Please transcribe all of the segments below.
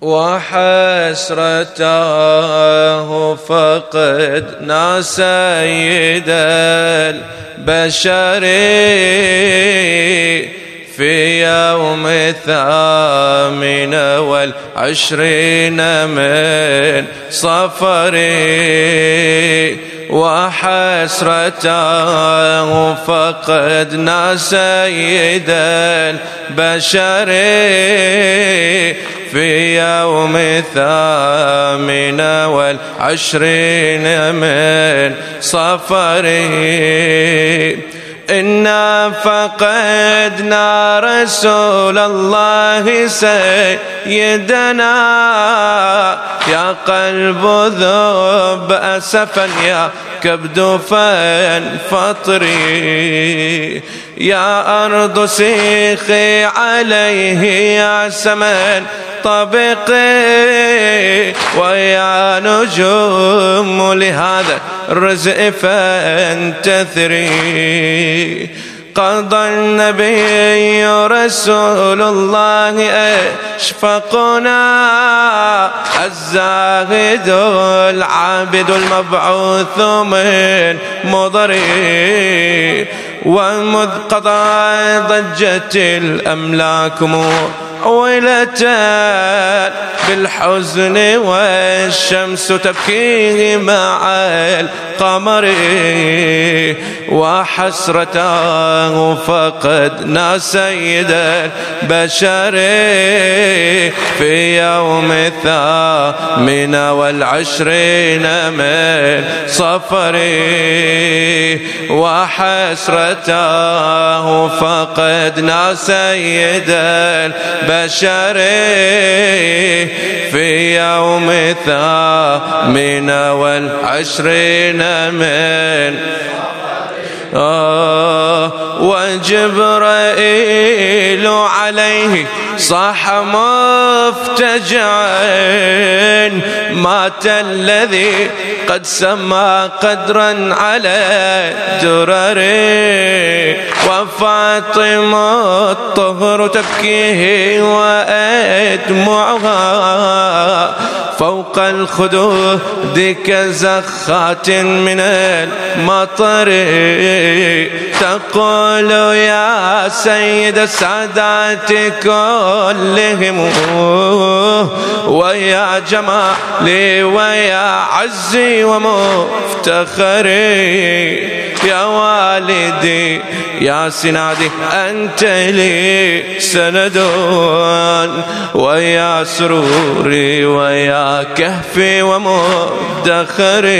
وحسرته فقدنا سيد البشر في يوم الثامن والعشرين من صفري وحسرته فقدنا سيد البشر في يوم الثامن والعشرين من صفري إنا فقدنا رسول الله سيدنا. يا قلب ذب أسفا يا كبد فطري. يا أرض سيخي عليه يا سمن طبقي ويا نجوم لهذا الرزق فانتثري. قضى النبي رسول الله أشفقنا. الزاهد العابد المبعوث من مضري. ومذ قضى ضجت الأملاك ويلتان بالحزن والشمس تبكي مع القمر وحسرته فقدنا سيد البشر في يوم الثامن والعشرين من صفر وحسرته فقدنا سيد البشر في يوم الثامن والعشرين من وجبرائيل عليه صح مفتجعا مات الذي قد سمى قدرا على درر وفاطمة الطهر تبكيه وأدمعها. فوق الخدود كزخات من المطر. تقول يا سيد السادات كلهم ويا جمالي ويا عزي ومفتخري يا والدي يا سنادي أنت لي سندون ويا سروري ويا كهفي ومدخري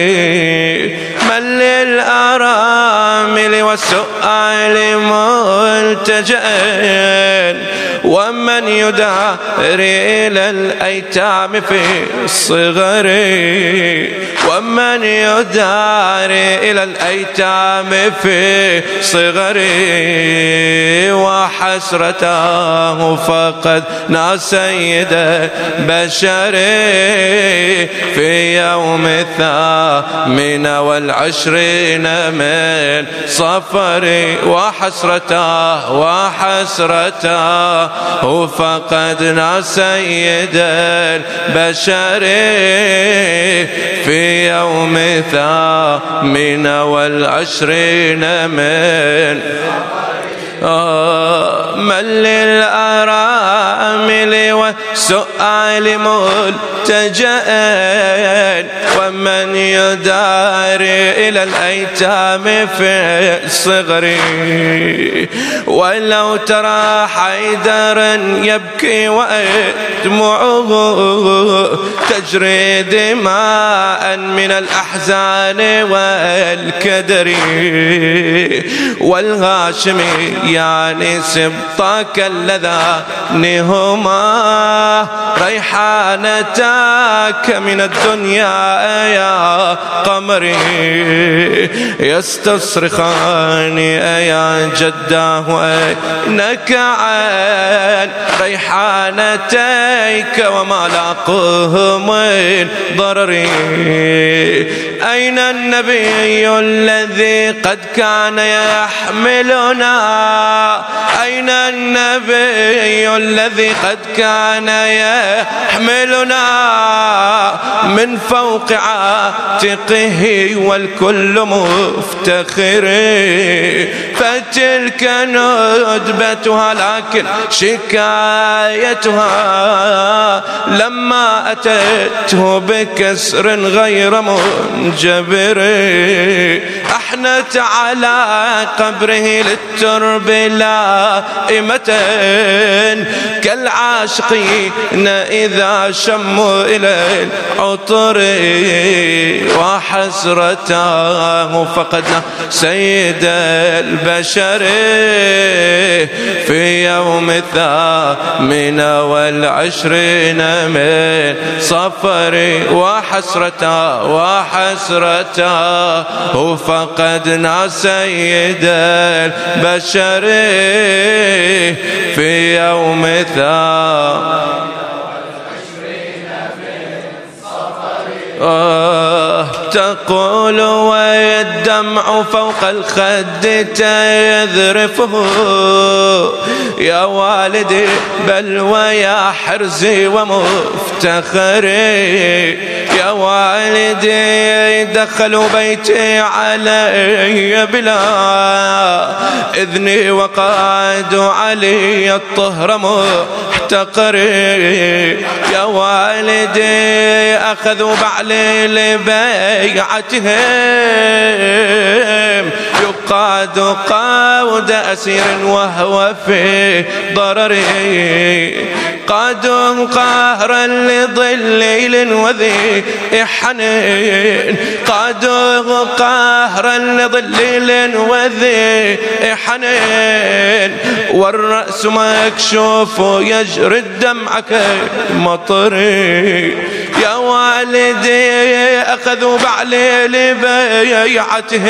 من للأرامل والسؤال ملتجئين ومن يداري إلى الأيتام في الصغر. ومن يداري إلى الأيتام في صغري وحسرته فقد ناس سيد بشر في يوم الثامن والعشرين من صفر وحسرته وحسرته فقدنا سيد البشر في يوم الثامن والعشرين من من للأرامل والسؤال ملتجأ ومن يدار إلى الأيتام في الصغر. ولو ترى حيدرا يبكي ودموعه تجري دماء من الأحزان والكدر. والهاشمي يعني سبطك اللذان ريحانتك من الدنيا يا قمري يستصرخان يا جداه أينك عن ريحانتيك وما لاقوه من ضرري. أين النبي الذي قد كان يحملنا؟ أين النبي الذي قد كان يحملنا؟ من فوق عاتقه والكل مفتخر. فتلك ندبتها لكن شكايتها لما أتته بكسر غير منجبر. أحنت على قبره للترب لائمة كالعاشقين إذا شموا إلى العطر وحسرته فقدنا سيد البشر. في يوم الثامن والعشرين من صفر وحسرته وحسرته فقدنا سيد البشر في يوم تقول والدمع فوق الخد تذرفه. يا والدي بل ويا حرزي ومفتخري. يا والدي دخلوا بيتي علي بلا إذني وقادوا علي الطهر محتقري يا والدي أخذوا بعلي لبيعتهم يقاد قاود أسير وهو في ضرري. قادوا قهرا لظليل وذي حنين قادوا قهرا لظليل وذي حنين والرأس مكشوف يجري الدمع كمطري يا والدي أخذوا بعلي لبيعتهم.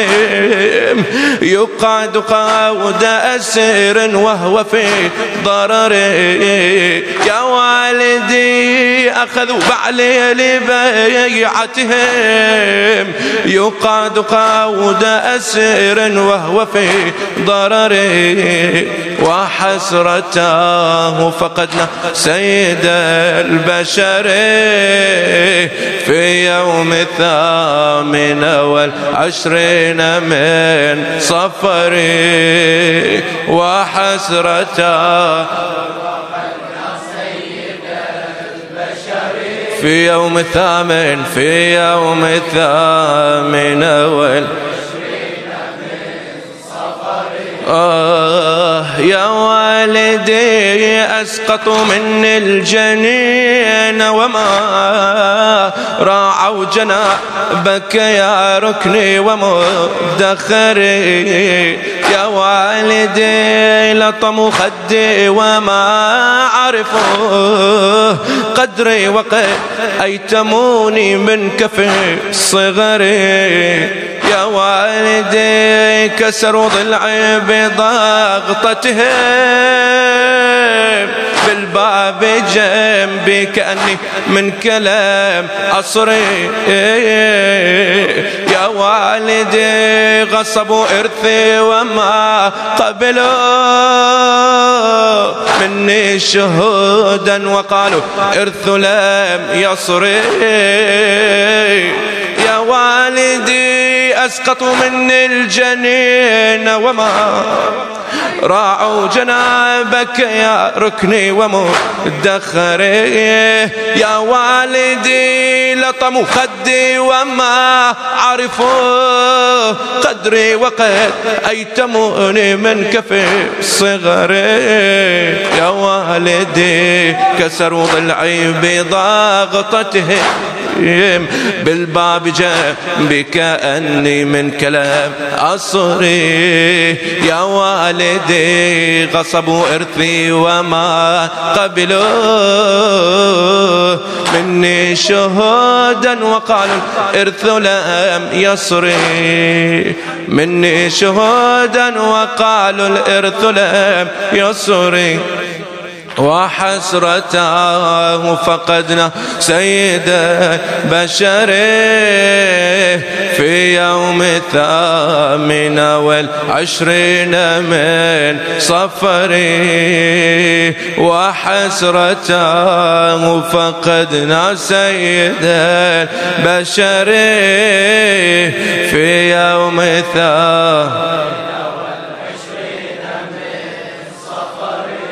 يقعد قاود أسير وهو في ضرري يا والدي أخذوا بعلي لبيعتهم. يقعد قاود أسير وهو في ضرري وحسرته فقدنا سيد البشر في يوم الثامن والعشرين من صفري وحسرته في يوم الثامن في يوم الثامن والعشرين آه يا والدي أسقط مني الجنين وما راعوا جنابك يا ركني ومدخري. يا والدي لطموا خدي وما عرفوا قدري وقد أيتموني من كفي صغري. يا والدي كسروا ضلعي بضغطتهم بالباب جنبي كأني من كلام أصري. يا والدي غصبوا إرثي وما قبلوا. مني شهودا وقالوا إرث لم يصري. يا والدي أسقطوا مني الجنين وما راعوا جنابك يا ركني ومدخري يا والدي لطموا خدي وما عرفوا قدري وقد أيتموني من كفي صغري. يا والدي كسروا ضلعي بضاغطته بالباب جنبي كأني من كلام أصري. يا والدي غصبوا إرثي وما قبلوا مني شهودا وقالوا إرث لم يصري. مني شهودا وقالوا الإرث لم يصري. وحسرته فقدنا سيد البشر في يوم الثامن والعشرين من صفر وحسرته فقدنا سيد البشر في يوم الثامن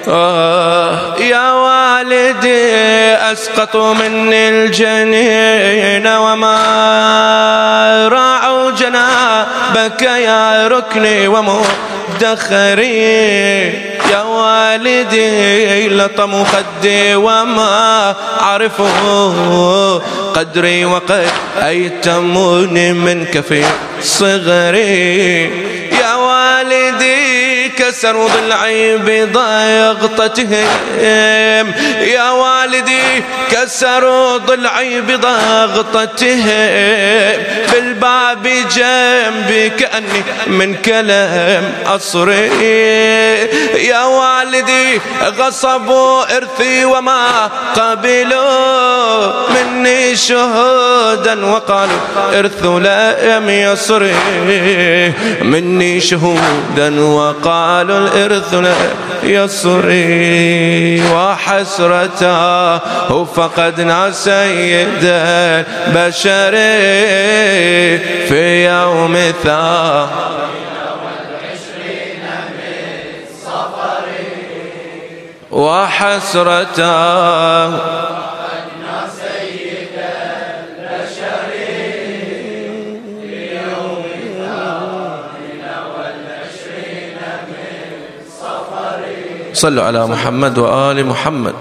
آه أسقط مني الجنين وما راعوا جنابك يا ركني ومدخري يا والدي لطم خدي وما عرفوا قدري وقد أيتموني منك في صغري يا والدي كسروا ضلعي بضغطتهم يا والدي كسروا ضلعي بضغطتهم بالباب جنبي كأني من كلام أصري. يا والدي غصبوا إرثي وما قبلوا مني شهودا وقالوا إرث لا يصري مني شهودا وقالوا الإرث لا يصري وحسرته فقدنا سيد البشر في يوم الثاني وحسرته صلوا على محمد وآل محمد.